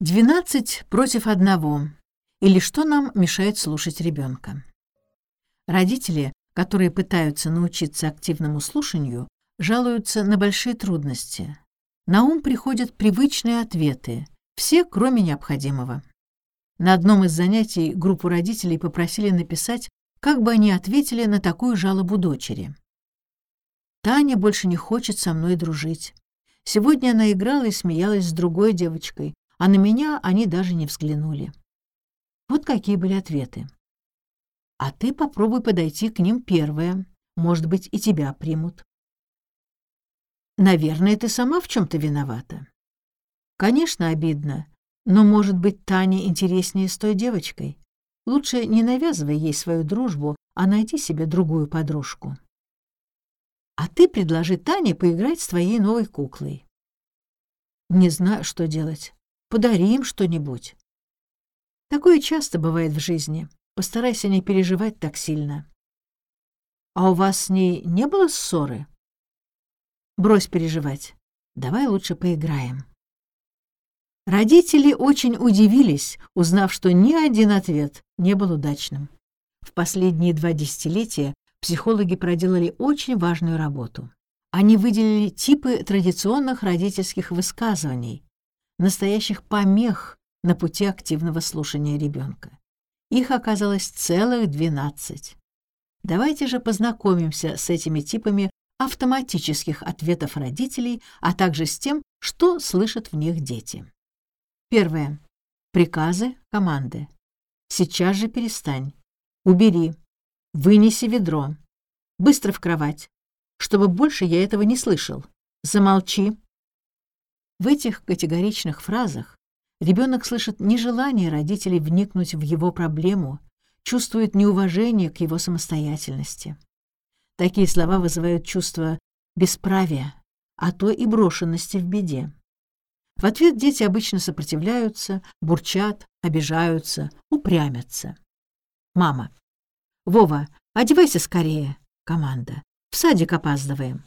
12 против одного. Или что нам мешает слушать ребенка? Родители, которые пытаются научиться активному слушанию, жалуются на большие трудности. На ум приходят привычные ответы, все, кроме необходимого. На одном из занятий группу родителей попросили написать, как бы они ответили на такую жалобу дочери. «Таня больше не хочет со мной дружить. Сегодня она играла и смеялась с другой девочкой, а на меня они даже не взглянули. Вот какие были ответы. А ты попробуй подойти к ним первая. Может быть, и тебя примут. Наверное, ты сама в чем-то виновата. Конечно, обидно, но, может быть, Таня интереснее с той девочкой. Лучше не навязывай ей свою дружбу, а найди себе другую подружку. А ты предложи Тане поиграть с твоей новой куклой. Не знаю, что делать. Подари им что-нибудь. Такое часто бывает в жизни. Постарайся не переживать так сильно. А у вас с ней не было ссоры? Брось переживать. Давай лучше поиграем. Родители очень удивились, узнав, что ни один ответ не был удачным. В последние два десятилетия психологи проделали очень важную работу. Они выделили типы традиционных родительских высказываний, настоящих помех на пути активного слушания ребенка. Их оказалось целых 12. Давайте же познакомимся с этими типами автоматических ответов родителей, а также с тем, что слышат в них дети. Первое. Приказы, команды. Сейчас же перестань. Убери. Вынеси ведро. Быстро в кровать. Чтобы больше я этого не слышал. Замолчи. В этих категоричных фразах ребенок слышит нежелание родителей вникнуть в его проблему, чувствует неуважение к его самостоятельности. Такие слова вызывают чувство бесправия, а то и брошенности в беде. В ответ дети обычно сопротивляются, бурчат, обижаются, упрямятся. Мама. «Вова, одевайся скорее!» Команда. «В садик опаздываем!»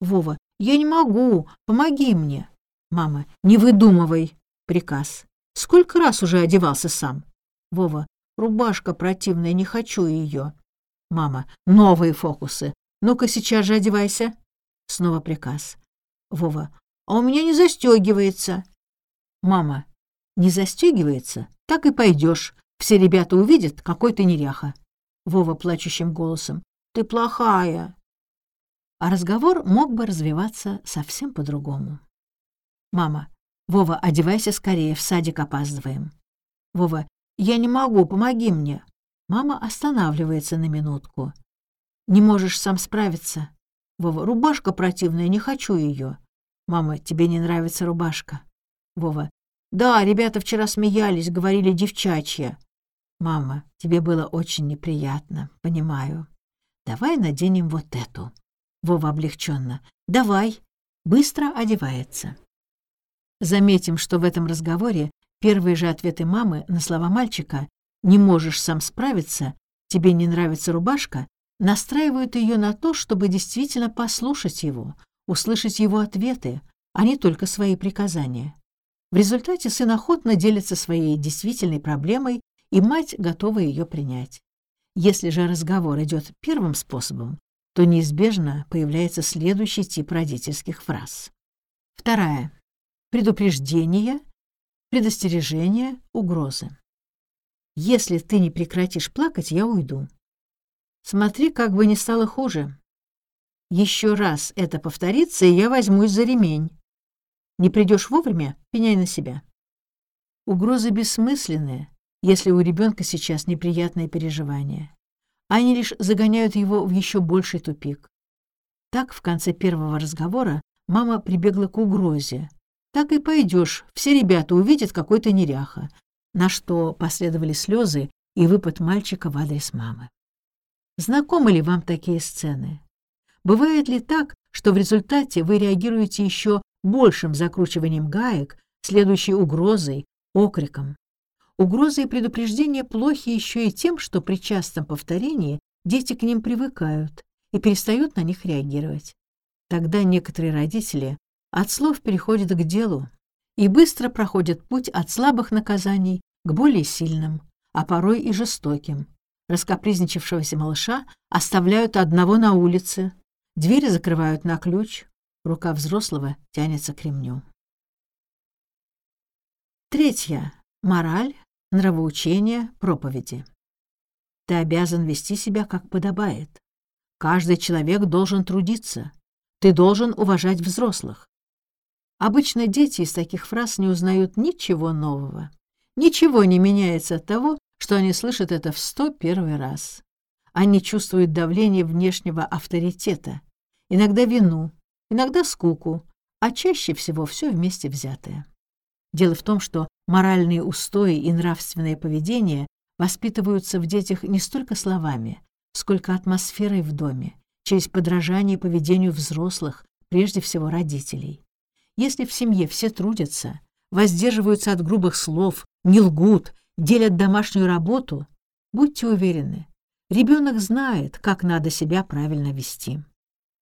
Вова. «Я не могу! Помоги мне!» Мама, не выдумывай. Приказ. Сколько раз уже одевался сам? Вова, рубашка противная, не хочу ее. Мама, новые фокусы. Ну-ка сейчас же одевайся. Снова приказ. Вова, а у меня не застегивается. Мама, не застегивается? Так и пойдешь. Все ребята увидят, какой ты неряха. Вова плачущим голосом. Ты плохая. А разговор мог бы развиваться совсем по-другому. Мама. Вова, одевайся скорее, в садик опаздываем. Вова. Я не могу, помоги мне. Мама останавливается на минутку. Не можешь сам справиться. Вова. Рубашка противная, не хочу ее. Мама, тебе не нравится рубашка. Вова. Да, ребята вчера смеялись, говорили девчачья. Мама, тебе было очень неприятно, понимаю. Давай наденем вот эту. Вова облегченно. Давай. Быстро одевается. Заметим, что в этом разговоре первые же ответы мамы на слова мальчика «не можешь сам справиться», «тебе не нравится рубашка» настраивают ее на то, чтобы действительно послушать его, услышать его ответы, а не только свои приказания. В результате сын охотно делится своей действительной проблемой, и мать готова ее принять. Если же разговор идет первым способом, то неизбежно появляется следующий тип родительских фраз. Вторая предупреждения, предостережения, угрозы. Если ты не прекратишь плакать, я уйду. Смотри, как бы не стало хуже. Еще раз это повторится, и я возьмусь за ремень. Не придешь вовремя — пеняй на себя. Угрозы бессмысленные, если у ребенка сейчас неприятные переживания. Они лишь загоняют его в еще больший тупик. Так, в конце первого разговора мама прибегла к угрозе, так и пойдешь, все ребята увидят какой-то неряха. На что последовали слезы и выпад мальчика в адрес мамы. Знакомы ли вам такие сцены? Бывает ли так, что в результате вы реагируете еще большим закручиванием гаек, следующей угрозой, окриком? Угрозы и предупреждения плохи еще и тем, что при частом повторении дети к ним привыкают и перестают на них реагировать. Тогда некоторые родители от слов переходит к делу, и быстро проходят путь от слабых наказаний к более сильным, а порой и жестоким. Раскопризничавшегося малыша оставляют одного на улице, двери закрывают на ключ, рука взрослого тянется к ремню. Третье. Мораль, нравоучение, проповеди. Ты обязан вести себя как подобает. Каждый человек должен трудиться. Ты должен уважать взрослых. Обычно дети из таких фраз не узнают ничего нового. Ничего не меняется от того, что они слышат это в сто первый раз. Они чувствуют давление внешнего авторитета, иногда вину, иногда скуку, а чаще всего все вместе взятое. Дело в том, что моральные устои и нравственное поведение воспитываются в детях не столько словами, сколько атмосферой в доме, через подражание поведению взрослых, прежде всего родителей. Если в семье все трудятся, воздерживаются от грубых слов, не лгут, делят домашнюю работу, будьте уверены, ребенок знает, как надо себя правильно вести.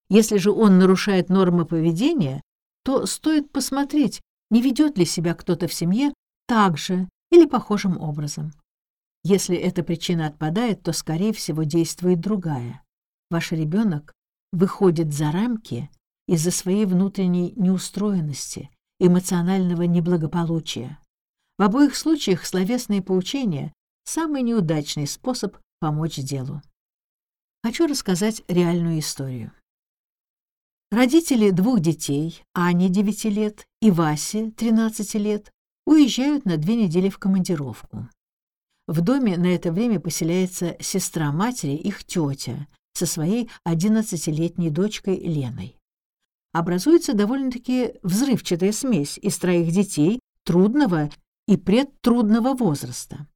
Если же он нарушает нормы поведения, то стоит посмотреть, не ведет ли себя кто-то в семье так же или похожим образом. Если эта причина отпадает, то, скорее всего, действует другая. Ваш ребенок выходит за рамки из-за своей внутренней неустроенности, эмоционального неблагополучия. В обоих случаях словесные поучения — самый неудачный способ помочь делу. Хочу рассказать реальную историю. Родители двух детей, Ани 9 лет и Васи 13 лет, уезжают на две недели в командировку. В доме на это время поселяется сестра матери, их тетя, со своей 11-летней дочкой Леной. Образуется довольно-таки взрывчатая смесь из троих детей трудного и предтрудного возраста.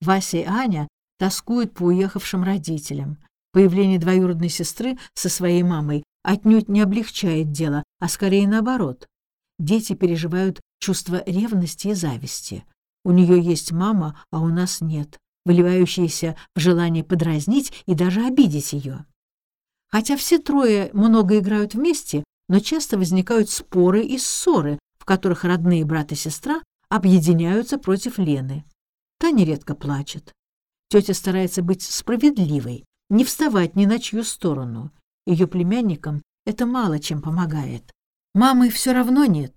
Вася и Аня тоскуют по уехавшим родителям. Появление двоюродной сестры со своей мамой отнюдь не облегчает дело, а скорее наоборот. Дети переживают чувство ревности и зависти. У нее есть мама, а у нас нет, выливающаяся в желание подразнить и даже обидеть ее. Хотя все трое много играют вместе, но часто возникают споры и ссоры, в которых родные брат и сестра объединяются против Лены. Та нередко плачет. Тетя старается быть справедливой, не вставать ни на чью сторону. Ее племянникам это мало чем помогает. Мамы все равно нет,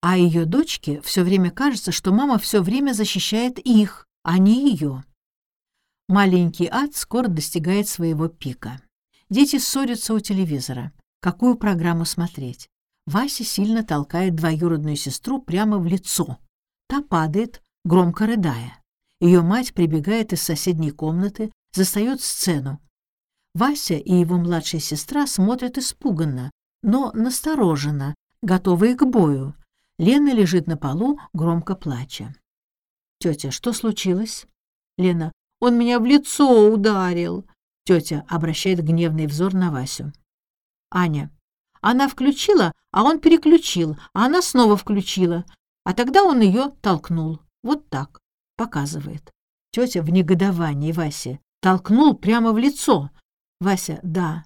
а ее дочке все время кажется, что мама все время защищает их, а не ее. Маленький ад скоро достигает своего пика. Дети ссорятся у телевизора. Какую программу смотреть? Вася сильно толкает двоюродную сестру прямо в лицо. Та падает, громко рыдая. Ее мать прибегает из соседней комнаты, застает сцену. Вася и его младшая сестра смотрят испуганно, но настороженно, готовые к бою. Лена лежит на полу, громко плача. «Тетя, что случилось?» Лена. «Он меня в лицо ударил!» Тетя обращает гневный взор на Васю. Аня. «Она включила, а он переключил, а она снова включила. А тогда он ее толкнул. Вот так. Показывает. Тетя в негодовании Васе. Толкнул прямо в лицо. Вася. Да.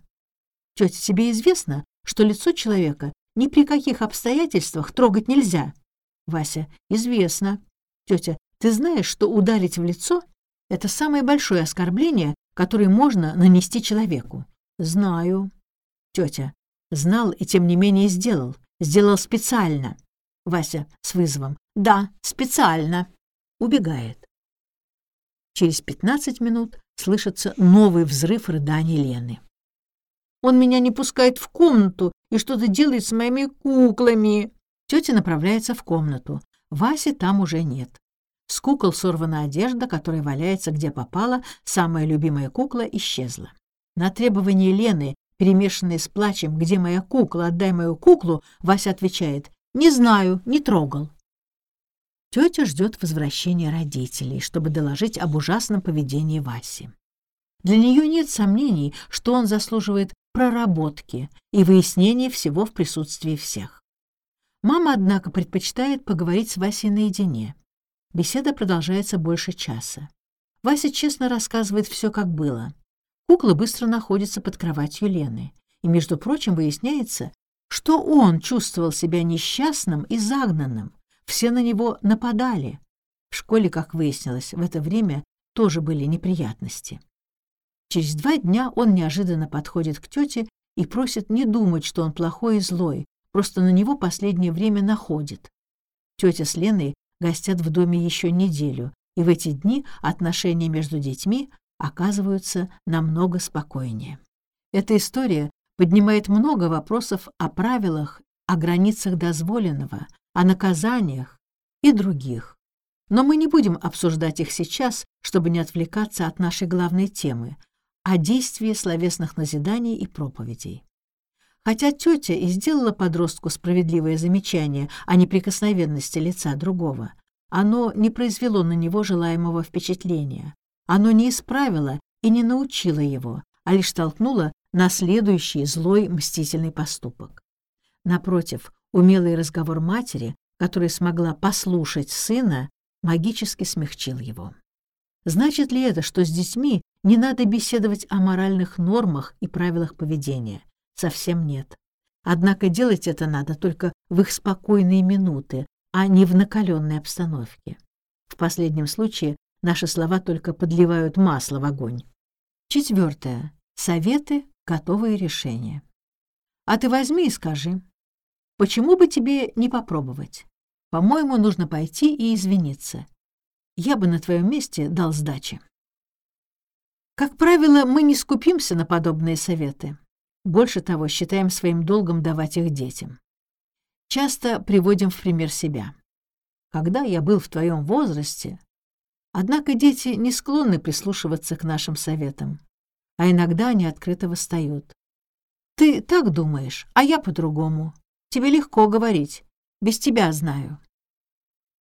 Тетя, тебе известно, что лицо человека ни при каких обстоятельствах трогать нельзя. Вася, известно. Тетя, ты знаешь, что ударить в лицо — это самое большое оскорбление, которое можно нанести человеку? Знаю. Тетя, знал и тем не менее сделал. Сделал специально. Вася с вызовом. Да, специально. Убегает. Через пятнадцать минут слышится новый взрыв рыданий Лены. Он меня не пускает в комнату и что-то делает с моими куклами. Тетя направляется в комнату. Васи там уже нет. С кукол сорвана одежда, которая валяется где попала, самая любимая кукла исчезла. На требование Лены, перемешанные с плачем «Где моя кукла? Отдай мою куклу!» Вася отвечает «Не знаю, не трогал». Тетя ждет возвращения родителей, чтобы доложить об ужасном поведении Васи. Для нее нет сомнений, что он заслуживает проработки и выяснения всего в присутствии всех. Мама, однако, предпочитает поговорить с Васей наедине. Беседа продолжается больше часа. Вася честно рассказывает все, как было. Кукла быстро находится под кроватью Лены. И, между прочим, выясняется, что он чувствовал себя несчастным и загнанным. все на него нападали. В школе, как выяснилось, в это время тоже были неприятности. Через два дня он неожиданно подходит к тете и просит не думать, что он плохой и злой, просто на него последнее время находит. Тетя с Леной гостят в доме еще неделю, и в эти дни отношения между детьми оказываются намного спокойнее. Эта история поднимает много вопросов о правилах, о границах дозволенного, о наказаниях и других. Но мы не будем обсуждать их сейчас, чтобы не отвлекаться от нашей главной темы — о действии словесных назиданий и проповедей. Хотя тетя и сделала подростку справедливое замечание о неприкосновенности лица другого, оно не произвело на него желаемого впечатления. Оно не исправило и не научило его, а лишь толкнуло на следующий злой мстительный поступок. Напротив, умелый разговор матери, которая смогла послушать сына, магически смягчил его. Значит ли это, что с детьми не надо беседовать о моральных нормах и правилах поведения? Совсем нет. Однако делать это надо только в их спокойные минуты, а не в накаленной обстановке. В последнем случае наши слова только подливают масло в огонь. Четвертое. Советы, готовые решения. А ты возьми и скажи, почему бы тебе не попробовать? По-моему, нужно пойти и извиниться. Я бы на твоем месте дал сдачи. Как правило, мы не скупимся на подобные советы. Больше того, считаем своим долгом давать их детям. Часто приводим в пример себя. Когда я был в твоем возрасте... Однако дети не склонны прислушиваться к нашим советам, а иногда они открыто восстают. Ты так думаешь, а я по-другому. Тебе легко говорить. Без тебя знаю.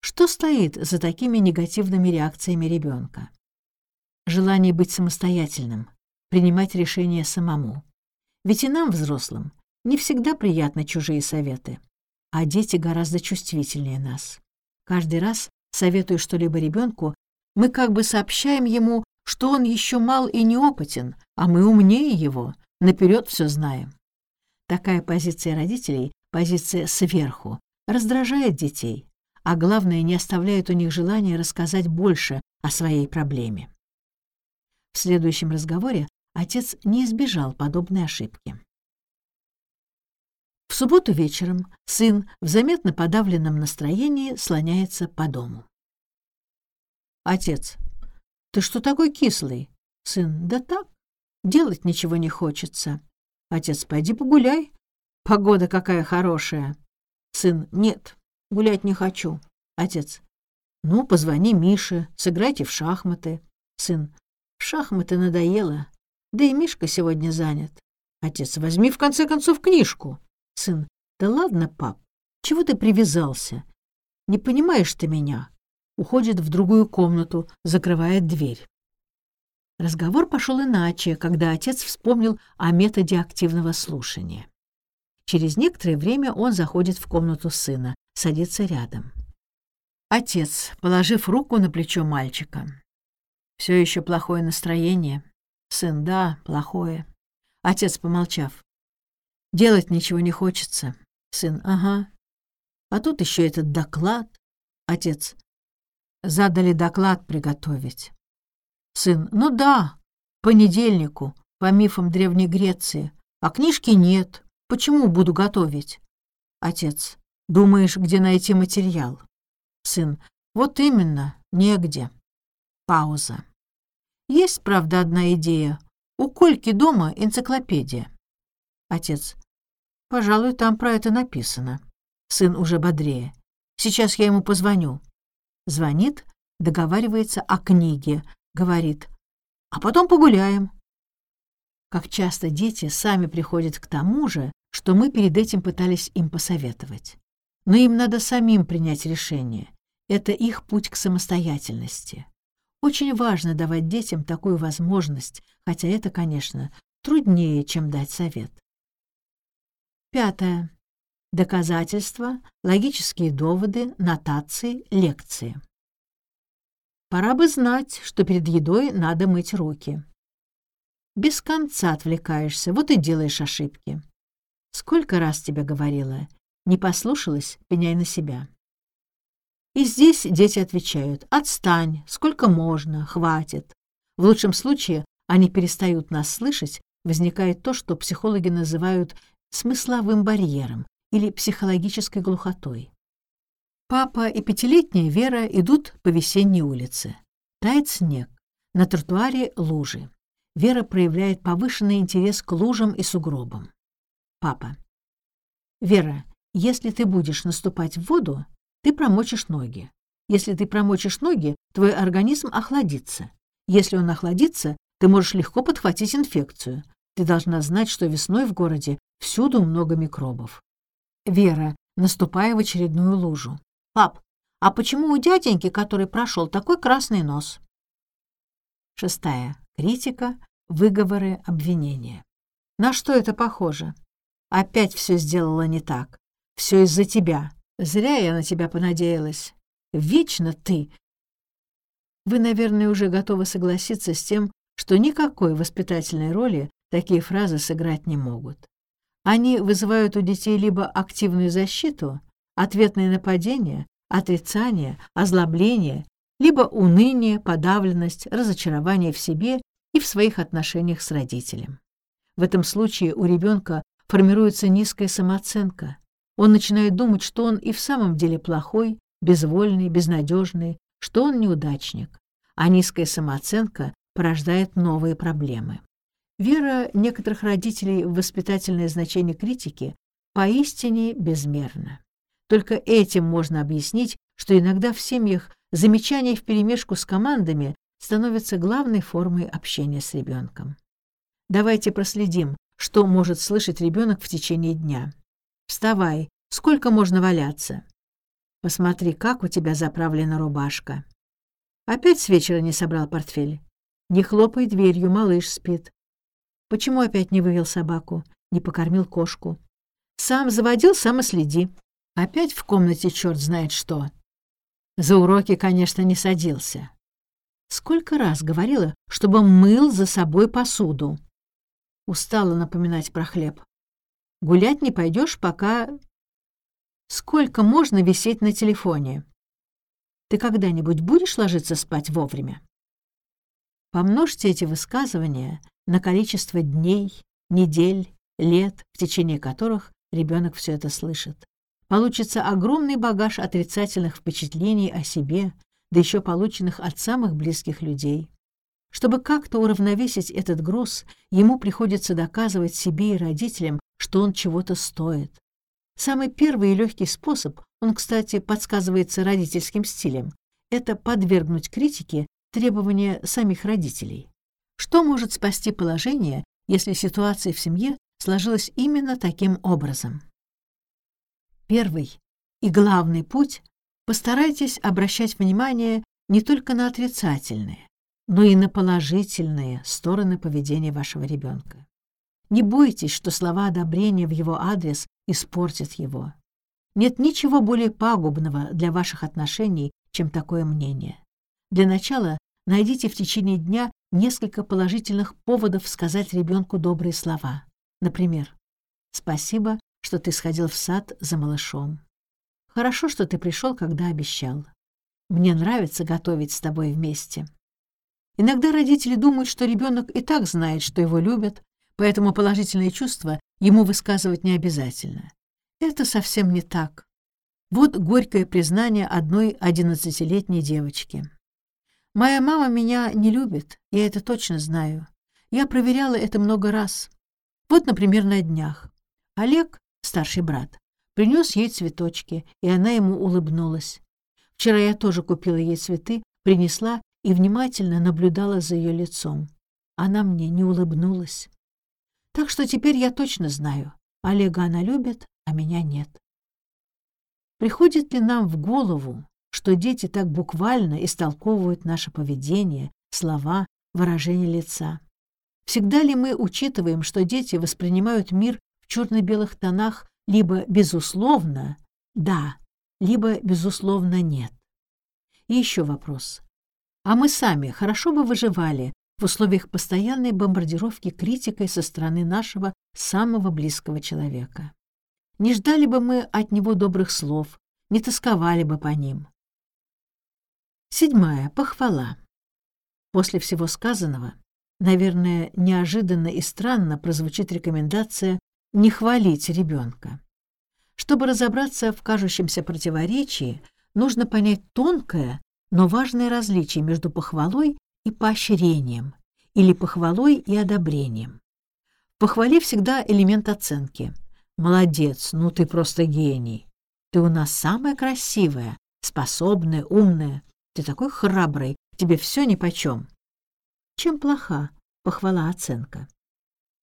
Что стоит за такими негативными реакциями ребенка? Желание быть самостоятельным, принимать решения самому. Ведь и нам, взрослым, не всегда приятны чужие советы, а дети гораздо чувствительнее нас. Каждый раз, советуя что-либо ребенку, мы как бы сообщаем ему, что он еще мал и неопытен, а мы умнее его, наперед все знаем. Такая позиция родителей, позиция сверху, раздражает детей, а главное, не оставляет у них желания рассказать больше о своей проблеме. В следующем разговоре отец не избежал подобной ошибки. В субботу вечером сын в заметно подавленном настроении слоняется по дому. «Отец, ты что такой кислый?» Сын, «Да так, делать ничего не хочется». «Отец, пойди погуляй, погода какая хорошая». Сын, «Нет, Гулять не хочу. Отец. Ну, позвони Мише, сыграйте в шахматы. Сын. В шахматы надоело. Да и Мишка сегодня занят. Отец. Возьми в конце концов книжку. Сын. Да ладно, пап, чего ты привязался? Не понимаешь ты меня? Уходит в другую комнату, закрывает дверь. Разговор пошел иначе, когда отец вспомнил о методе активного слушания. Через некоторое время он заходит в комнату сына, садится рядом. Отец, положив руку на плечо мальчика. Все еще плохое настроение. Сын, да, плохое. Отец, помолчав. Делать ничего не хочется. Сын, ага. А тут еще этот доклад. Отец, задали доклад приготовить. Сын, ну да, понедельнику, по мифам Древней Греции. А книжки нет. Почему буду готовить? Отец, думаешь, где найти материал? Сын, вот именно, негде. Пауза. Есть, правда, одна идея. У Кольки дома энциклопедия. Отец, пожалуй, там про это написано. Сын уже бодрее. Сейчас я ему позвоню. Звонит, договаривается о книге, говорит, а потом погуляем как часто дети сами приходят к тому же, что мы перед этим пытались им посоветовать. Но им надо самим принять решение. Это их путь к самостоятельности. Очень важно давать детям такую возможность, хотя это, конечно, труднее, чем дать совет. Пятое. Доказательства, логические доводы, нотации, лекции. Пора бы знать, что перед едой надо мыть руки. Без конца отвлекаешься, вот и делаешь ошибки. Сколько раз тебе говорила, не послушалась, пеняй на себя. И здесь дети отвечают «отстань», «сколько можно», «хватит». В лучшем случае они перестают нас слышать, возникает то, что психологи называют смысловым барьером или психологической глухотой. Папа и пятилетняя Вера идут по весенней улице. Тает снег. На тротуаре лужи. Вера проявляет повышенный интерес к лужам и сугробам. Папа. Вера, если ты будешь наступать в воду, ты промочишь ноги. Если ты промочишь ноги, твой организм охладится. Если он охладится, ты можешь легко подхватить инфекцию. Ты должна знать, что весной в городе всюду много микробов. Вера, наступая в очередную лужу. Пап, а почему у дяденьки, который прошел, такой красный нос? Шестая. Критика, выговоры, обвинения. На что это похоже? Опять все сделала не так. Все из-за тебя. Зря я на тебя понадеялась. Вечно ты. Вы, наверное, уже готовы согласиться с тем, что никакой воспитательной роли такие фразы сыграть не могут. Они вызывают у детей либо активную защиту, ответное нападение, отрицание, озлобление, либо уныние, подавленность, разочарование в себе и в своих отношениях с родителем. В этом случае у ребенка формируется низкая самооценка. Он начинает думать, что он и в самом деле плохой, безвольный, безнадежный, что он неудачник, а низкая самооценка порождает новые проблемы. Вера некоторых родителей в воспитательное значение критики поистине безмерна. Только этим можно объяснить, что иногда в семьях замечания вперемешку с командами становятся главной формой общения с ребенком. Давайте проследим, что может слышать ребенок в течение дня. «Вставай, сколько можно валяться?» «Посмотри, как у тебя заправлена рубашка». Опять с вечера не собрал портфель. Не хлопай дверью, малыш спит. Почему опять не вывел собаку, не покормил кошку? Сам заводил, сам и следи. Опять в комнате черт знает что. За уроки, конечно, не садился. Сколько раз говорила, чтобы мыл за собой посуду. Устала напоминать про хлеб. Гулять не пойдешь, пока... Сколько можно висеть на телефоне? Ты когда-нибудь будешь ложиться спать вовремя? Помножьте эти высказывания на количество дней, недель, лет, в течение которых ребенок все это слышит. Получится огромный багаж отрицательных впечатлений о себе, да еще полученных от самых близких людей. Чтобы как-то уравновесить этот груз, ему приходится доказывать себе и родителям, что он чего-то стоит. Самый первый и легкий способ, он, кстати, подсказывается родительским стилем, это подвергнуть критике требования самих родителей. Что может спасти положение, если ситуация в семье сложилась именно таким образом? Первый и главный путь — постарайтесь обращать внимание не только на отрицательные, но и на положительные стороны поведения вашего ребенка. Не бойтесь, что слова одобрения в его адрес испортят его. Нет ничего более пагубного для ваших отношений, чем такое мнение. Для начала найдите в течение дня несколько положительных поводов сказать ребенку добрые слова. Например, «Спасибо, что ты сходил в сад за малышом. Хорошо, что ты пришел, когда обещал. Мне нравится готовить с тобой вместе». Иногда родители думают, что ребенок и так знает, что его любят, поэтому положительные чувства ему высказывать не обязательно. Это совсем не так. Вот горькое признание одной одиннадцатилетней девочки. Моя мама меня не любит, я это точно знаю. Я проверяла это много раз. Вот, например, на днях. Олег, старший брат, принес ей цветочки, и она ему улыбнулась. Вчера я тоже купила ей цветы, принесла и внимательно наблюдала за ее лицом. Она мне не улыбнулась. Так что теперь я точно знаю, Олега она любит, а меня нет. Приходит ли нам в голову, что дети так буквально истолковывают наше поведение, слова, выражение лица. Всегда ли мы учитываем, что дети воспринимают мир в черно-белых тонах либо безусловно «да», либо безусловно «нет»? И еще вопрос. А мы сами хорошо бы выживали в условиях постоянной бомбардировки критикой со стороны нашего самого близкого человека? Не ждали бы мы от него добрых слов, не тосковали бы по ним. Седьмая. Похвала. После всего сказанного, наверное, неожиданно и странно прозвучит рекомендация не хвалить ребенка. Чтобы разобраться в кажущемся противоречии, нужно понять тонкое, но важное различие между похвалой и поощрением, или похвалой и одобрением. В похвале всегда элемент оценки. «Молодец, ну ты просто гений. Ты у нас самая красивая, способная, умная. Ты такой храбрый, тебе все нипочем». Чем плоха похвала оценка?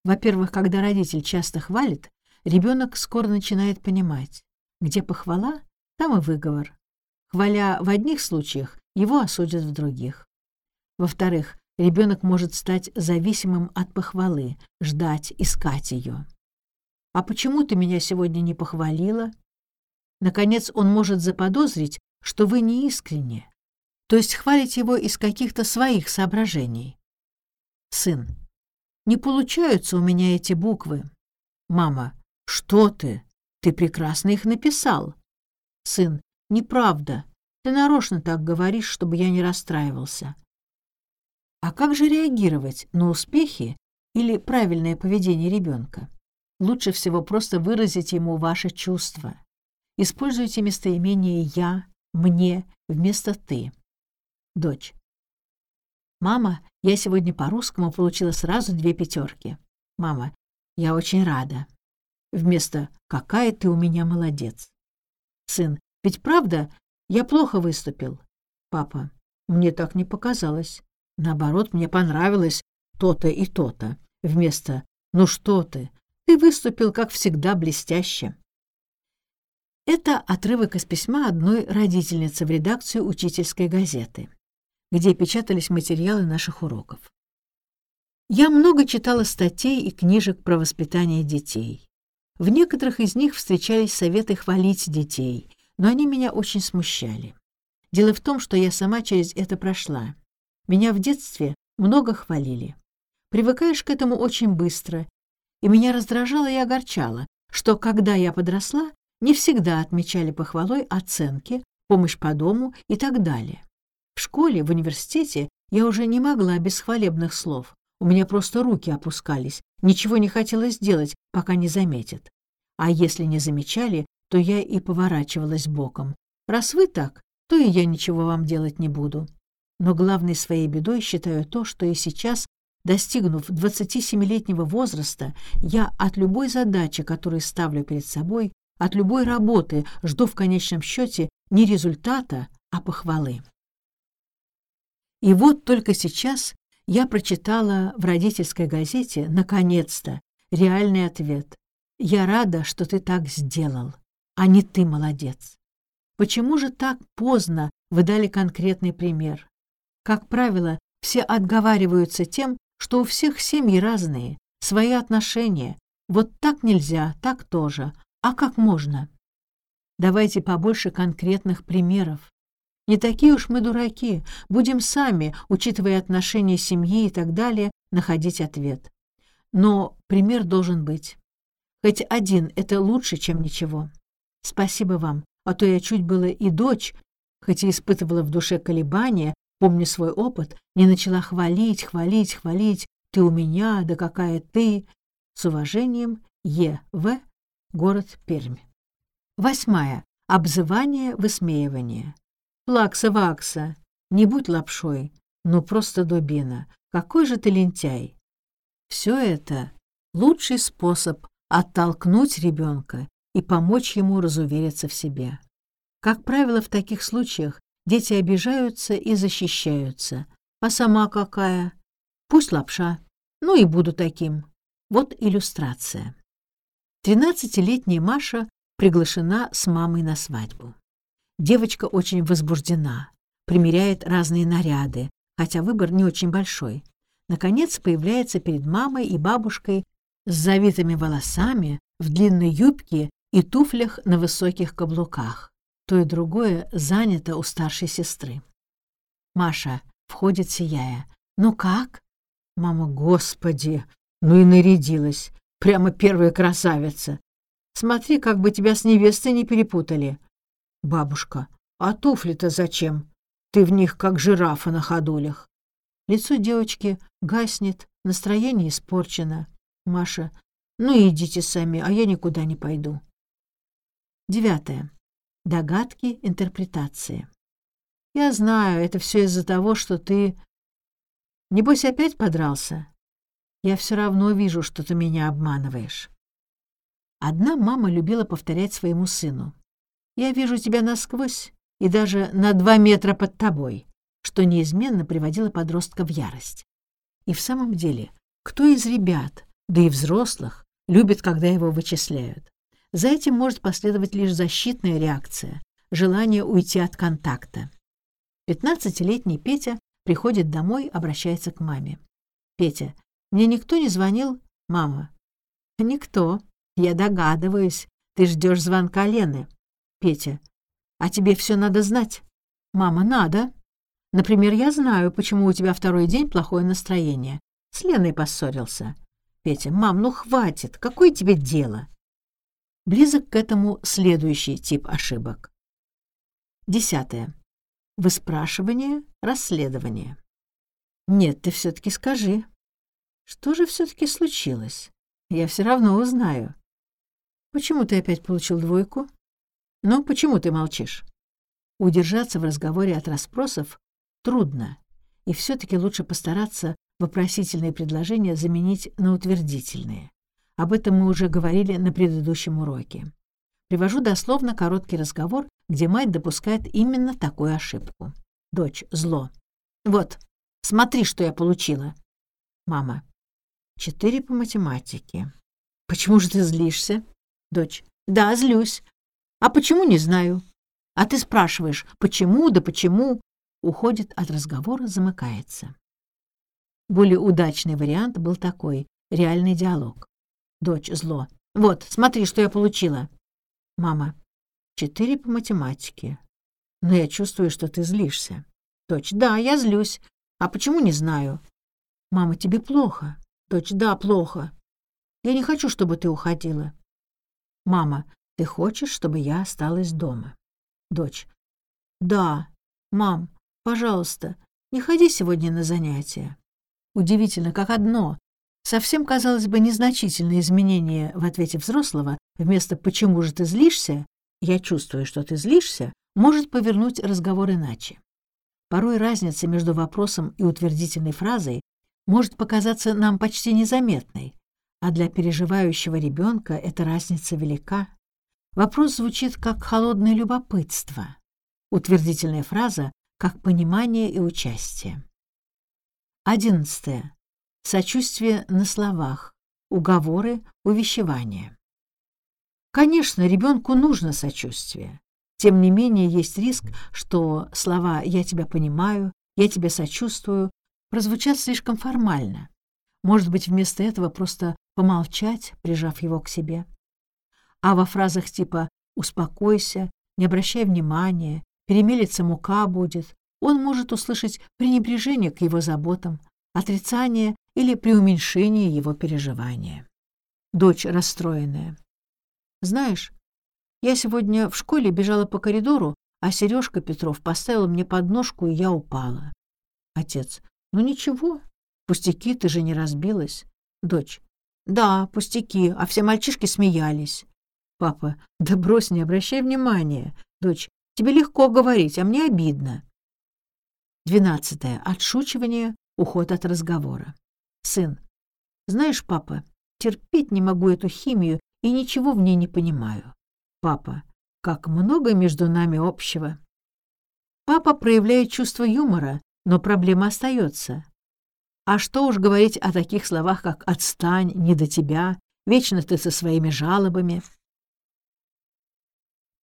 Во-первых, когда родитель часто хвалит, ребенок скоро начинает понимать, где похвала, там и выговор. Хваля в одних случаях, его осудят в других. Во-вторых, ребенок может стать зависимым от похвалы, ждать, искать ее. «А почему ты меня сегодня не похвалила?» Наконец, он может заподозрить, что вы не искренне, то есть хвалить его из каких-то своих соображений. Сын. Не получаются у меня эти буквы. Мама. Что ты? Ты прекрасно их написал. Сын. Неправда. Ты нарочно так говоришь, чтобы я не расстраивался. А как же реагировать на успехи или правильное поведение ребенка? Лучше всего просто выразить ему ваши чувства. Используйте местоимение «я», «мне» вместо «ты». Дочь. «Мама, я сегодня по-русскому получила сразу две пятерки. Мама, я очень рада». Вместо «какая ты у меня молодец». Сын, ведь правда, я плохо выступил. Папа, мне так не показалось. Наоборот, мне понравилось то-то и то-то. Вместо «ну что ты, ты выступил, как всегда, блестяще». Это отрывок из письма одной родительницы в редакцию учительской газеты где печатались материалы наших уроков. Я много читала статей и книжек про воспитание детей. В некоторых из них встречались советы хвалить детей, но они меня очень смущали. Дело в том, что я сама через это прошла. Меня в детстве много хвалили. Привыкаешь к этому очень быстро, и меня раздражало и огорчало, что, когда я подросла, не всегда отмечали похвалой оценки, помощь по дому и так далее. В школе, в университете я уже не могла без хвалебных слов. У меня просто руки опускались, ничего не хотелось делать, пока не заметят. А если не замечали, то я и поворачивалась боком. Раз вы так, то и я ничего вам делать не буду. Но главной своей бедой считаю то, что и сейчас, достигнув 27-летнего возраста, я от любой задачи, которую ставлю перед собой, от любой работы жду в конечном счете не результата, а похвалы. И вот только сейчас я прочитала в родительской газете, наконец-то, реальный ответ. «Я рада, что ты так сделал, а не ты молодец». Почему же так поздно вы дали конкретный пример? Как правило, все отговариваются тем, что у всех семьи разные, свои отношения. Вот так нельзя, так тоже. А как можно? Давайте побольше конкретных примеров. Не такие уж мы дураки. Будем сами, учитывая отношения семьи и так далее, находить ответ. Но пример должен быть. Хоть один — это лучше, чем ничего. Спасибо вам, а то я чуть было и дочь, хоть и испытывала в душе колебания, помню свой опыт, не начала хвалить, хвалить, хвалить. Ты у меня, да какая ты. С уважением, Е.В., город Пермь. Восьмая. Обзывание, высмеивание. Плакса-вакса, не будь лапшой, ну просто дубина. Какой же ты лентяй. Все это — лучший способ оттолкнуть ребенка и помочь ему разувериться в себе. Как правило, в таких случаях дети обижаются и защищаются. А сама какая? Пусть лапша. Ну и буду таким. Вот иллюстрация. Тринадцатилетняя Маша приглашена с мамой на свадьбу. Девочка очень возбуждена, примеряет разные наряды, хотя выбор не очень большой. Наконец появляется перед мамой и бабушкой с завитыми волосами, в длинной юбке и туфлях на высоких каблуках. То и другое занято у старшей сестры. Маша входит, сияя. «Ну как?» Мама, господи, ну и нарядилась. Прямо первая красавица. Смотри, как бы тебя с невестой не перепутали. Бабушка, а туфли-то зачем? Ты в них как жирафа на ходулях. Лицо девочки гаснет, настроение испорчено. Маша. Ну идите сами, а я никуда не пойду. Девятое. Догадки, интерпретации. Я знаю, это все из-за того, что ты... Небось, опять подрался? Я все равно вижу, что ты меня обманываешь. Одна мама любила повторять своему сыну. «Я вижу тебя насквозь и даже на два метра под тобой», что неизменно приводило подростка в ярость. И в самом деле, кто из ребят, да и взрослых, любит, когда его вычисляют? За этим может последовать лишь защитная реакция, желание уйти от контакта. Пятнадцатилетний Петя приходит домой, обращается к маме. «Петя, мне никто не звонил?» «Мама». «Никто. Я догадываюсь. Ты ждешь звонка Лены». «Петя, а тебе все надо знать?» «Мама, надо. Например, я знаю, почему у тебя второй день плохое настроение. С Леной поссорился». «Петя, мам, ну хватит. Какое тебе дело?» Близок к этому следующий тип ошибок. Десятое. Выспрашивание, расследование. Нет, ты все-таки скажи. Что же все-таки случилось? Я все равно узнаю. Почему ты опять получил двойку? Ну, почему ты молчишь? Удержаться в разговоре от расспросов трудно, и все-таки лучше постараться вопросительные предложения заменить на утвердительные. Об этом мы уже говорили на предыдущем уроке. Привожу дословно короткий разговор, где мать допускает именно такую ошибку. Дочь, зло. «Вот, смотри, что я получила». Мама. «Четыре по математике. Почему же ты злишься?» Дочь. «Да, злюсь. А почему, не знаю. А ты спрашиваешь, почему, да почему?» Уходит от разговора, замыкается. Более удачный вариант был такой — реальный диалог. Дочь зло. «Вот, смотри, что я получила». Мама. Четыре по математике. Но я чувствую, что ты злишься. Дочь. Да, я злюсь. А почему, не знаю. Мама, тебе плохо. Дочь. Да, плохо. Я не хочу, чтобы ты уходила. Мама, ты хочешь, чтобы я осталась дома? Дочь. Да. Мам, пожалуйста, не ходи сегодня на занятия. Удивительно, как одно, Совсем, казалось бы, незначительное изменение в ответе взрослого вместо «почему же ты злишься?» «я чувствую, что ты злишься» может повернуть разговор иначе. Порой разница между вопросом и утвердительной фразой может показаться нам почти незаметной, а для переживающего ребенка эта разница велика. Вопрос звучит как холодное любопытство, утвердительная фраза — как понимание и участие. Одиннадцатое. Сочувствие на словах, уговоры, увещевания. Конечно, ребенку нужно сочувствие. Тем не менее, есть риск, что слова «я тебя понимаю», «я тебя сочувствую» прозвучат слишком формально. Может быть, вместо этого просто помолчать, прижав его к себе. А во фразах типа «успокойся», «не обращай внимания», «перемелится мука будет», он может услышать пренебрежение к его заботам, отрицание или преуменьшение его переживания. Дочь расстроенная. «Знаешь, я сегодня в школе бежала по коридору, а Сережка Петров поставил мне подножку, и я упала». Отец. «Ну ничего, пустяки, ты же не разбилась». Дочь. «Да, пустяки, а все мальчишки смеялись». Папа. «Да брось, не обращай внимания». Дочь. «Тебе легко говорить, а мне обидно». Двенадцатое. Отшучивание, уход от разговора. Сын. Знаешь, папа, терпеть не могу эту химию и ничего в ней не понимаю. Папа. Как много между нами общего. Папа проявляет чувство юмора, но проблема остается. А что уж говорить о таких словах, как «отстань», «не до тебя», «вечно ты со своими жалобами».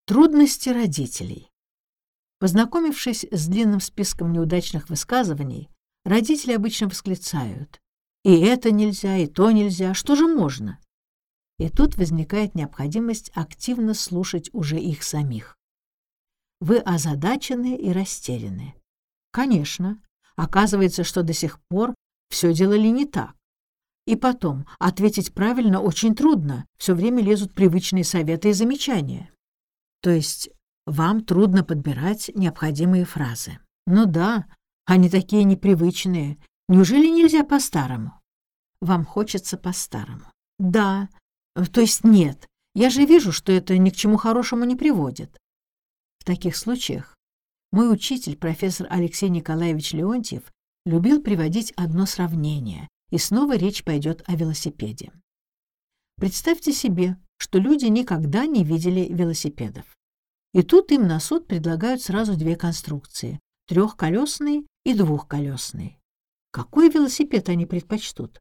Трудности родителей. Познакомившись с длинным списком неудачных высказываний, родители обычно восклицают и это нельзя, и то нельзя. Что же можно? И тут возникает необходимость активно слушать уже их самих. Вы озадачены и растеряны. Конечно, оказывается, что до сих пор все делали не так. И потом, ответить правильно очень трудно, все время лезут привычные советы и замечания. То есть вам трудно подбирать необходимые фразы. Ну да, они такие непривычные. Неужели нельзя по-старому? Вам хочется по-старому. Да, то есть нет. Я же вижу, что это ни к чему хорошему не приводит. В таких случаях мой учитель, профессор Алексей Николаевич Леонтьев, любил приводить одно сравнение, и снова речь пойдет о велосипеде. Представьте себе, что люди никогда не видели велосипедов. И тут им на суд предлагают сразу две конструкции — трехколесный и двухколесный. Какой велосипед они предпочтут?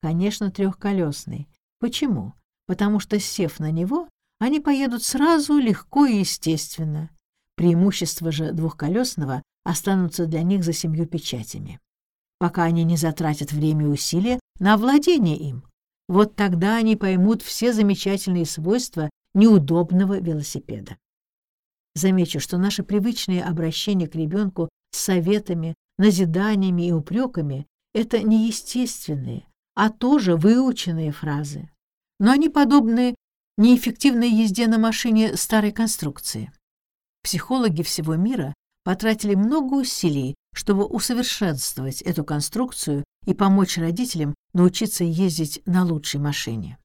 Конечно, трехколесный. Почему? Потому что, сев на него, они поедут сразу легко и естественно. Преимущества же двухколесного останутся для них за семью печатями. Пока они не затратят время и усилия на овладение им, вот тогда они поймут все замечательные свойства неудобного велосипеда. Замечу, что наше привычное обращение к ребенку с советами, назиданиями и упреками — это неестественные, а тоже выученные фразы. Но они подобны неэффективной езде на машине старой конструкции. Психологи всего мира потратили много усилий, чтобы усовершенствовать эту конструкцию и помочь родителям научиться ездить на лучшей машине.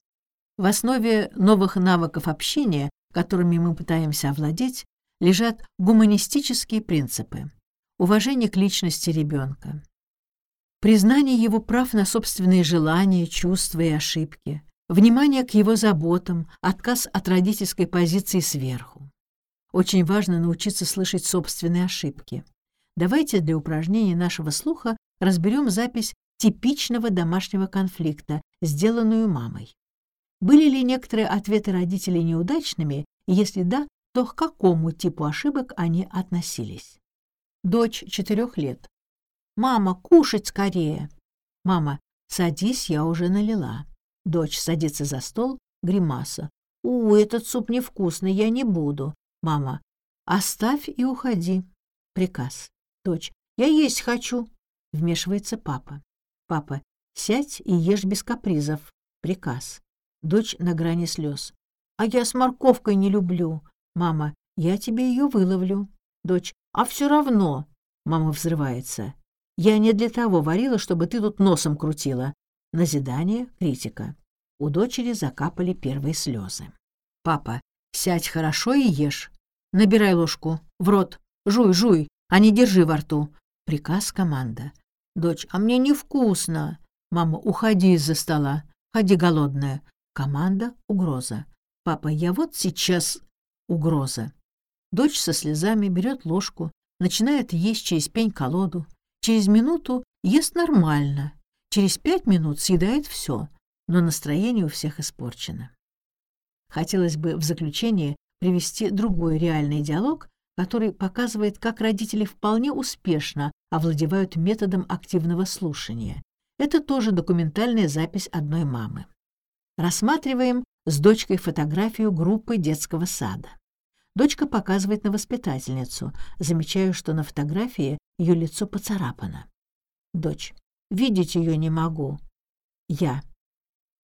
В основе новых навыков общения, которыми мы пытаемся овладеть, лежат гуманистические принципы. Уважение к личности ребенка, признание его прав на собственные желания, чувства и ошибки, внимание к его заботам, отказ от родительской позиции сверху. Очень важно научиться слышать собственные ошибки. Давайте для упражнения нашего слуха разберем запись типичного домашнего конфликта, сделанную мамой. Были ли некоторые ответы родителей неудачными, если да, то к какому типу ошибок они относились? Дочь четырех лет. «Мама, кушать скорее!» «Мама, садись, я уже налила». Дочь садится за стол, гримаса. «У, этот суп невкусный, я не буду». Мама, оставь и уходи. Приказ. Дочь, я есть хочу. Вмешивается папа. Папа, сядь и ешь без капризов. Приказ. Дочь на грани слез. А я с морковкой не люблю. Мама, я тебе ее выловлю. Дочь, а все равно. Мама взрывается. Я не для того варила, чтобы ты тут носом крутила. Назидание, критика. У дочери закапали первые слезы. Папа, сядь хорошо и ешь. Набирай ложку. В рот. Жуй, жуй, а не держи во рту. Приказ команда. Дочь, а мне невкусно. Мама, уходи из-за стола. Ходи голодная. Команда — угроза. Папа, я вот сейчас... Угроза. Дочь со слезами берет ложку, начинает есть через пень-колоду. Через минуту ест нормально. Через пять минут съедает все, но настроение у всех испорчено. Хотелось бы в заключение привести другой реальный диалог, который показывает, как родители вполне успешно овладевают методом активного слушания. Это тоже документальная запись одной мамы. Рассматриваем с дочкой фотографию группы детского сада. Дочка показывает на воспитательницу. Замечаю, что на фотографии ее лицо поцарапано. Дочь. Видеть ее не могу. Я.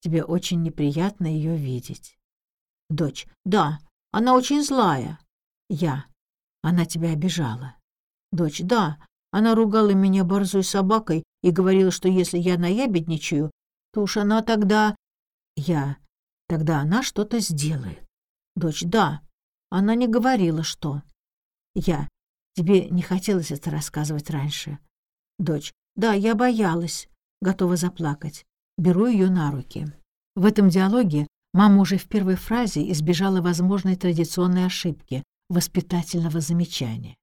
Тебе очень неприятно ее видеть. Дочь. Да, она очень злая. Я. Она тебя обижала. Дочь. Да, она ругала меня борзой собакой и говорила, что если я наябедничаю, то уж она тогда... Я. Тогда она что-то сделает. Дочь. Да, она не говорила, что. Я. Тебе не хотелось это рассказывать раньше. Дочь. Да, я боялась. Готова заплакать. Беру ее на руки. В этом диалоге Мама уже в первой фразе избежала возможной традиционной ошибки, воспитательного замечания.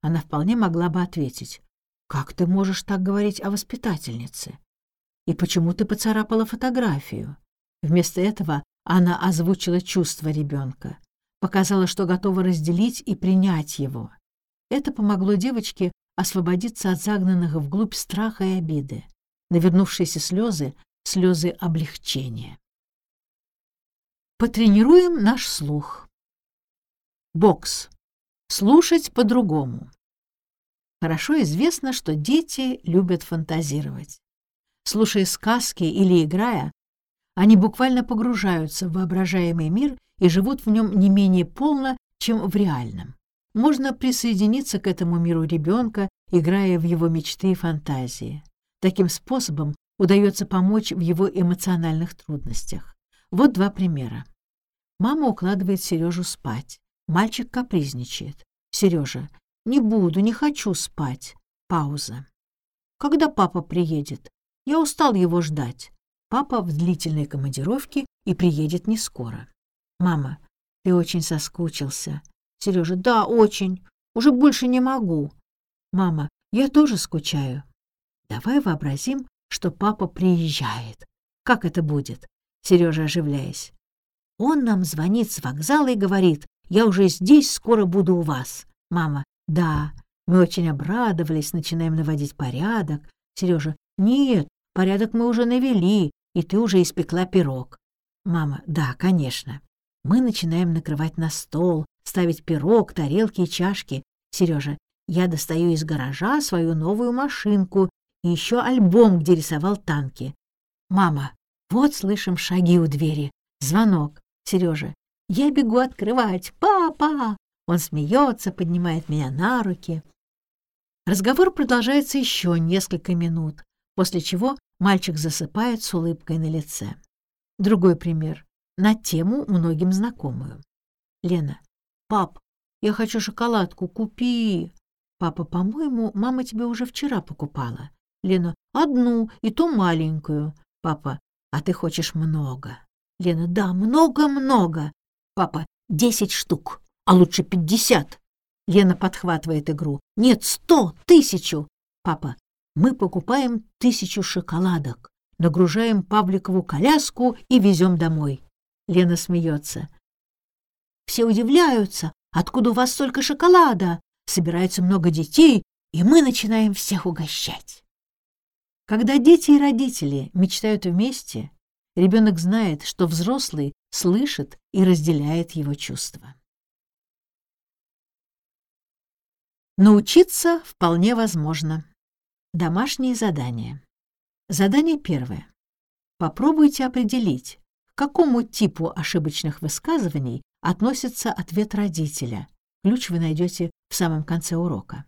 Она вполне могла бы ответить, «Как ты можешь так говорить о воспитательнице? И почему ты поцарапала фотографию?» Вместо этого она озвучила чувства ребенка, показала, что готова разделить и принять его. Это помогло девочке освободиться от загнанных вглубь страха и обиды. Навернувшиеся слезы — слезы облегчения. Потренируем наш слух. Бокс. Слушать по-другому. Хорошо известно, что дети любят фантазировать. Слушая сказки или играя, они буквально погружаются в воображаемый мир и живут в нем не менее полно, чем в реальном. можно присоединиться к этому миру ребенка, играя в его мечты и фантазии. Таким способом удается помочь в его эмоциональных трудностях. Вот два примера. Мама укладывает Сережу спать. Мальчик капризничает. Сережа, не буду, не хочу спать. Пауза. Когда папа приедет? Я устал его ждать. Папа в длительной командировке и приедет не скоро. Мама, ты очень соскучился. Сережа, да, очень. Уже больше не могу. Мама, я тоже скучаю. Давай вообразим, что папа приезжает. Как это будет? Сережа, оживляясь. Он нам звонит с вокзала и говорит, я уже здесь, скоро буду у вас. Мама, да, мы очень обрадовались, начинаем наводить порядок. Сережа, нет, порядок мы уже навели, и ты уже испекла пирог. Мама, да, конечно. Мы начинаем накрывать на стол, ставить пирог, тарелки и чашки. Сережа, я достаю из гаража свою новую машинку и еще альбом, где рисовал танки. Мама, вот слышим шаги у двери. Звонок. Сережа, я бегу открывать. Папа! Он смеется, поднимает меня на руки. Разговор продолжается еще несколько минут, после чего мальчик засыпает с улыбкой на лице. Другой пример. На тему многим знакомую. Лена. «Пап, я хочу шоколадку, купи!» «Папа, по-моему, мама тебе уже вчера покупала». Лена. «Одну, и то маленькую». Папа. «А ты хочешь много?» Лена, да, много-много. Папа, десять штук, а лучше пятьдесят. Лена подхватывает игру. Нет, сто, тысячу. Папа, мы покупаем тысячу шоколадок, нагружаем Павликову коляску и везем домой. Лена смеется. Все удивляются, откуда у вас столько шоколада. Собирается много детей, и мы начинаем всех угощать. Когда дети и родители мечтают вместе, Ребенок знает, что взрослый слышит и разделяет его чувства. Научиться вполне возможно. Домашние задания. Задание первое. Попробуйте определить, к какому типу ошибочных высказываний относится ответ родителя. Ключ вы найдете в самом конце урока.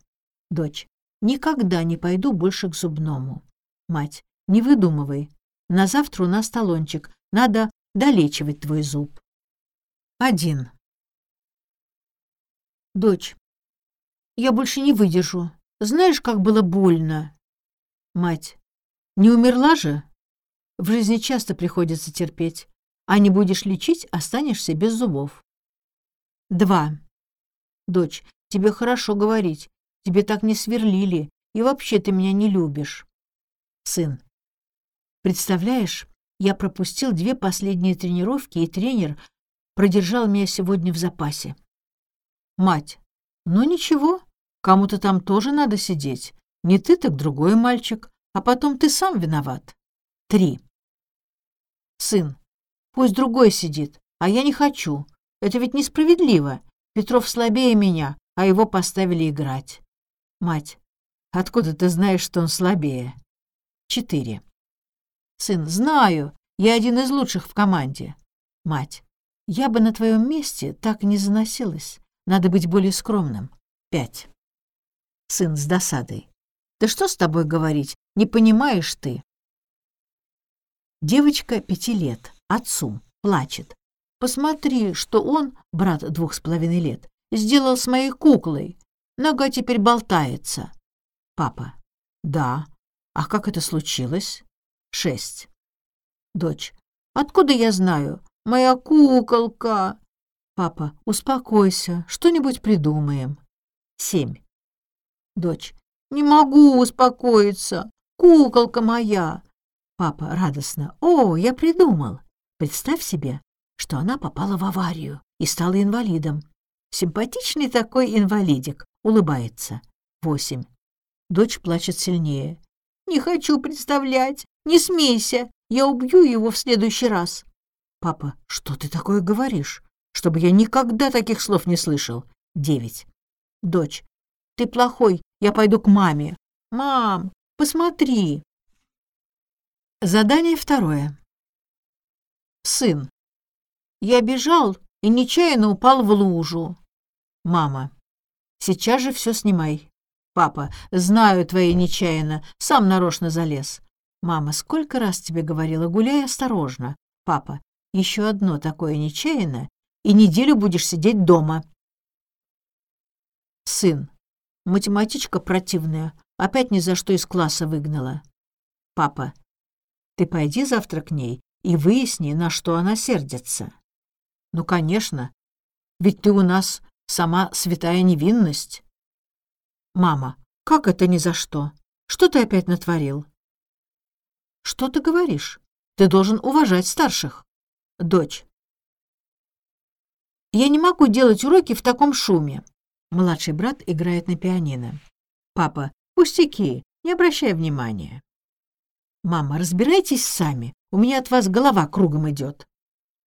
Дочь. Никогда не пойду больше к зубному. Мать. Не выдумывай, на завтра у нас талончик. Надо долечивать твой зуб. Один. Дочь. Я больше не выдержу. Знаешь, как было больно? Мать. Не умерла же? В жизни часто приходится терпеть. А не будешь лечить, останешься без зубов. Два. Дочь, тебе хорошо говорить. Тебе так не сверлили. И вообще ты меня не любишь. Сын. Представляешь, я пропустил две последние тренировки, и тренер продержал меня сегодня в запасе. Мать, ну ничего, кому-то там тоже надо сидеть. Не ты, так другой мальчик, а потом ты сам виноват. Три. Сын, пусть другой сидит, а я не хочу. Это ведь несправедливо. Петров слабее меня, а его поставили играть. Мать, откуда ты знаешь, что он слабее? Четыре. Сын, знаю, я один из лучших в команде. Мать, я бы на твоем месте так не заносилась. Надо быть более скромным. Пять. Сын с досадой. Да что с тобой говорить? Не понимаешь ты. Девочка пяти лет, отцу, плачет. Посмотри, что он, брат двух с половиной лет, сделал с моей куклой. Нога теперь болтается. Папа. Да. А как это случилось? Шесть. Дочь. Откуда я знаю? Моя куколка. Папа, успокойся, что-нибудь придумаем. Семь. Дочь. Не могу успокоиться. Куколка моя. Папа радостно. О, я придумал. Представь себе, что она попала в аварию и стала инвалидом. Симпатичный такой инвалидик, улыбается. Восемь. Дочь плачет сильнее. Не хочу представлять. Не смейся, я убью его в следующий раз. Папа, что ты такое говоришь? Чтобы я никогда таких слов не слышал. Девять. Дочь, ты плохой, я пойду к маме. Мам, посмотри. Задание второе. Сын. Я бежал и нечаянно упал в лужу. Мама. сейчас же все снимай. Папа, знаю твои нечаянно, сам нарочно залез. Мама, сколько раз тебе говорила, гуляй осторожно. Папа, еще одно такое нечаянно, и неделю будешь сидеть дома. Сын, математичка противная, опять ни за что из класса выгнала. Папа, ты пойди завтра к ней и выясни, на что она сердится. Ну, конечно, ведь ты у нас сама святая невинность. Мама, как это ни за что? Что ты опять натворил? Что ты говоришь? Ты должен уважать старших. Дочь. Я не могу делать уроки в таком шуме. Младший брат играет на пианино. Папа, пустяки, не обращай внимания. Мама, разбирайтесь сами, у меня от вас голова кругом идет.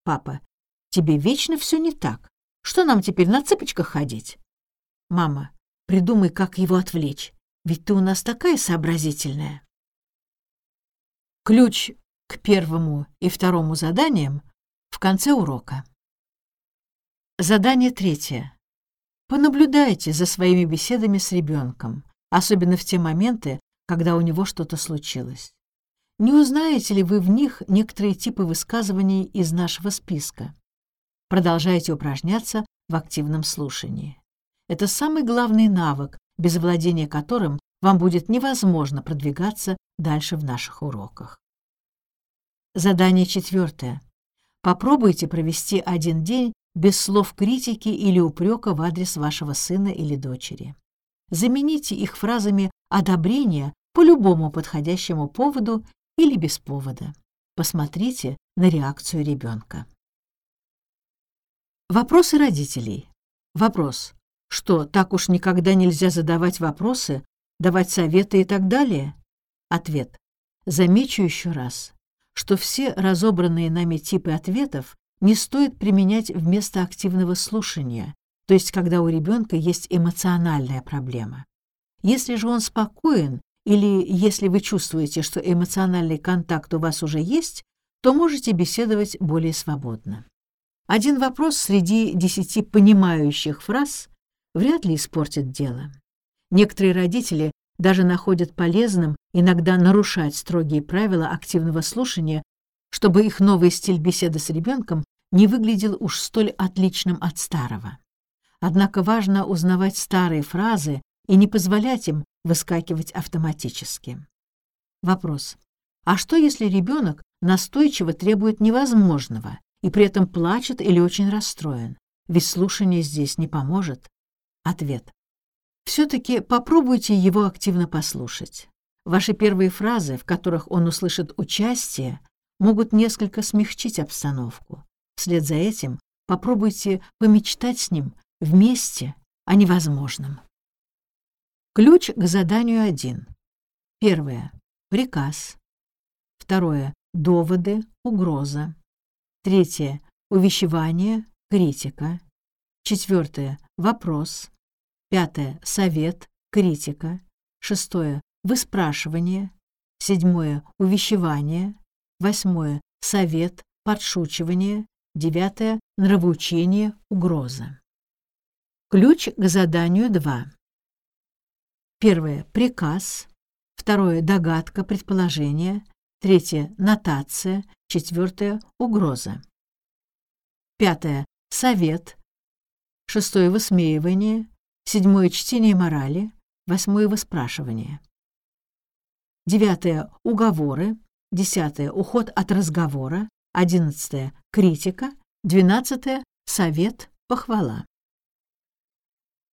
Папа, тебе вечно все не так. Что нам теперь на цыпочках ходить? Мама, придумай, как его отвлечь, ведь ты у нас такая сообразительная. Ключ к первому и второму заданиям в конце урока. Задание третье. Понаблюдайте за своими беседами с ребенком, особенно в те моменты, когда у него что-то случилось. Не узнаете ли вы в них некоторые типы высказываний из нашего списка? Продолжайте упражняться в активном слушании. Это самый главный навык, без владения которым вам будет невозможно продвигаться дальше в наших уроках. Задание четвертое. Попробуйте провести один день без слов критики или упрека в адрес вашего сына или дочери. Замените их фразами одобрения по любому подходящему поводу или без повода. Посмотрите на реакцию ребенка. Вопросы родителей. Вопрос. Что, так уж никогда нельзя задавать вопросы, давать советы и так далее? Ответ. Замечу еще раз, что все разобранные нами типы ответов не стоит применять вместо активного слушания, то есть когда у ребенка есть эмоциональная проблема. Если же он спокоен или если вы чувствуете, что эмоциональный контакт у вас уже есть, то можете беседовать более свободно. Один вопрос среди десяти понимающих фраз вряд ли испортит дело. Некоторые родители даже находят полезным иногда нарушать строгие правила активного слушания, чтобы их новый стиль беседы с ребенком не выглядел уж столь отличным от старого. Однако важно узнавать старые фразы и не позволять им выскакивать автоматически. Вопрос. А что, если ребенок настойчиво требует невозможного и при этом плачет или очень расстроен? Ведь слушание здесь не поможет. Ответ. Все-таки попробуйте его активно послушать. Ваши первые фразы, в которых он услышит участие, могут несколько смягчить обстановку. Вслед за этим попробуйте помечтать с ним вместе о невозможном. Ключ к заданию 1. Первое. Приказ. Второе. Доводы, угроза. Третье. Увещевание, критика. Четвертое. Вопрос. Пятое. Совет, критика. Шестое. Выспрашивание. Седьмое. Увещевание. Восьмое. Совет, подшучивание. Девятое. Нравоучение, угроза. Ключ к заданию 2. Первое — приказ. Второе — догадка, предположение. Третье — нотация. Четвертое — угроза. Пятое — совет. Шестое — высмеивание. Седьмое — чтение морали. Восьмое — выспрашивание. Девятое — уговоры. Десятое — уход от разговора. Одиннадцатое — критика. Двенадцатое — совет, похвала.